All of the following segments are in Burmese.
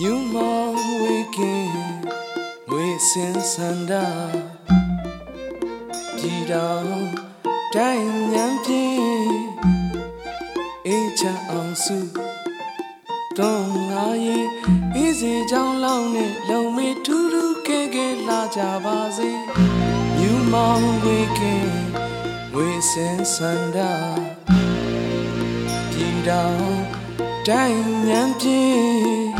New Moon Weekend ငွေစင်စန္ဒပြည်တော်တိုင်းညံပြင်းအေးချအောင်စုတော့ငါရဲ့ဤစီကြောင်းလောင်းနဲ့လုံမေထူးထူးခဲခဲလာကြပါစေ New Moon Weekend ငွေစင်စန္ဒပြည်တော်တိုင်းညံပြင်း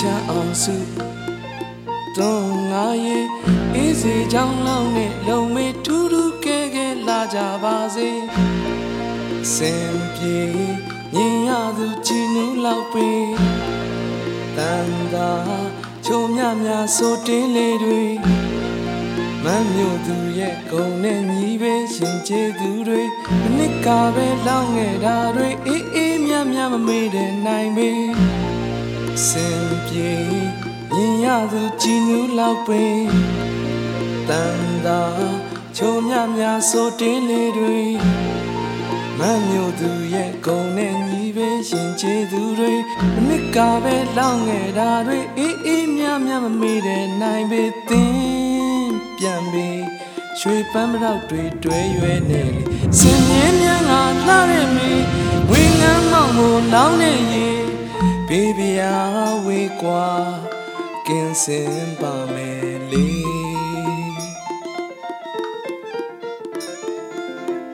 ချအောင်စုတော့ငါရဲ့အေးစေချောင်းလောင်းနဲ့လုံမေထူးထူးခဲခဲလာကြပါစေစင်ပြေမြင်ရသူကြည်နူးလောက်ပေတန်တာချုံမြမြဆိုတင်းလေးတွေမမ်းမြို့သူရဲ့ဂုံနဲ့ညီပဲရှင်ကျေးသူတွေမနစ်ကပဲလောင်းငယ်တာတွေအေးအေးမြမြမမေ့တဲ့နိုင်ပေ စင်ပြေမြင်ရသူကြည်နူးလောက်ပေတန်တာချုံမြမြဆိုတင်းလေးတွေမမျိုးသူရဲ့ဂုံနဲ့ညီပဲရှင်ချေသူတွေမနစ်ကပဲလောင်းငယ်တာတွေအေးအေးမြမြမမေ့တဲ့နိုင်ပေသင်ပြန်ပြီရွှေပန်းမတော့တွေတွဲရွယ်နေလေစင်မြင်းမြန်းကလှတဲ့မီဝင်းငန်းမောင်ကိုလောင်းနေရင် ဘေးပြာဝေးကွာကင်းစင်ပါမယ်လေ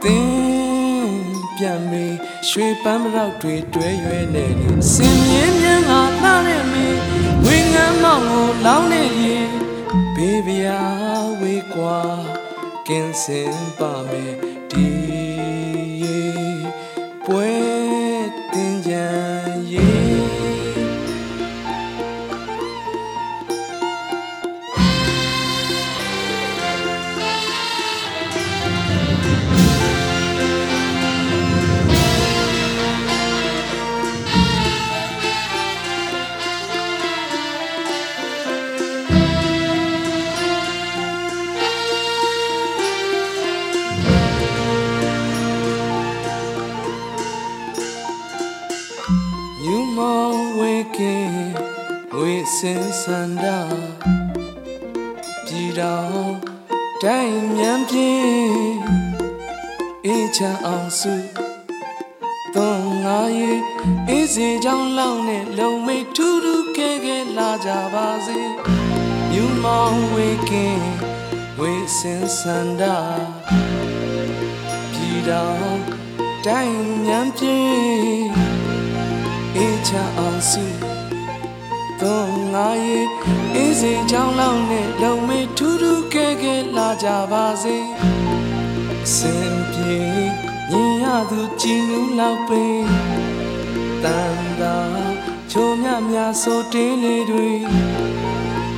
သင်ပြန်ပြီရွှေပန်းမတော့တွေတွဲရွယ်နေလေစင်မြင်းမြန်းကလှတဲ့မီဝင်းငန်းမောင်ကိုလောင်းနေရင်ဘေးပြာဝေးကွာကင်းစင်ပါမယ် waking with sinsanda ပြည်တော်တိုင်းမြန်ပြင်းအေးချမ်းအောင်စုသုံးငါရဲ့အေးစေချောင်းလောင်းနဲ့လုံမေထူးထူးခဲခဲလာကြပါစေ You more waking with sinsanda ပြည်တော်တိုင်းမြန်ပြင်း အေးချမ်းအောင်စုတော့ငါရဲ့အေးစေချောင်းလောင်းနဲ့လုံမေထူးထူးခဲခဲလာကြပါစေစင်ပြေမြင်ရသူကြည်နူးလောက်ပင်တန်တာချိုးမြမြဆိုတင်းလေးတွေ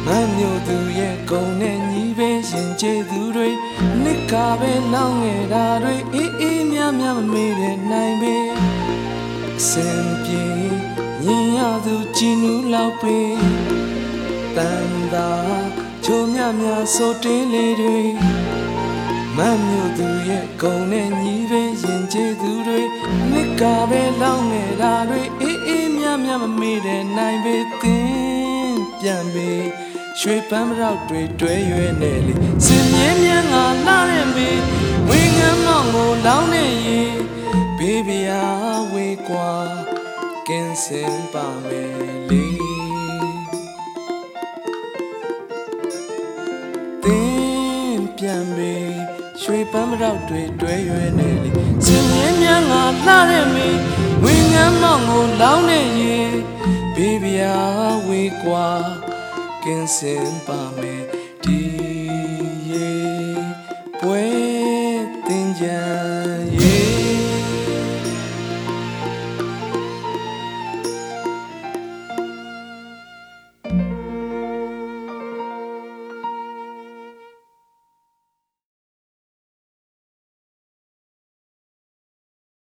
မမ်းမြို့သူရဲ့ဂုံနဲ့ညီပဲရင်ကျေးသူတွေနှစ်ကပဲလောင်းငယ်တာတွေအေးအေးမြမြမမေ့တဲ့နိုင်ပေစင်ပြေမြင်ရ သူကြည်နူးလောက်ပေတန်တာချိုးမြမြဆိုတင်းလေးတွေမမ်းမြို့သူရဲ့ဂုံနဲ့ညီပဲရင်ကျေးသူတွေနှစ်ကပဲလောင်းနေတာတွေအေးအေးမြမြမမေ့တဲ့နိုင်ပေသင်ပြန်ပေရွှေပန်းမတော့တွေတွဲရွယ်နေလေစင်မြင်းမြန်းကလာတဲ့မေဝင်းငန်းမောင်ကိုလောင်းနေရင်ဘေးပြာဝေးကွာ ကင်းစင်ပါမယ်လေသင်ပြန်ပေရွှေပန်းမတော့တွေတွဲရွယ်နေလေစင်မြင်းမြန်းကလာတဲ့မေဝင်းငန်းမောင်ကိုလောင်းနေရင်ဘေးပြာဝေးကွာကင်းစင်ပါမယ်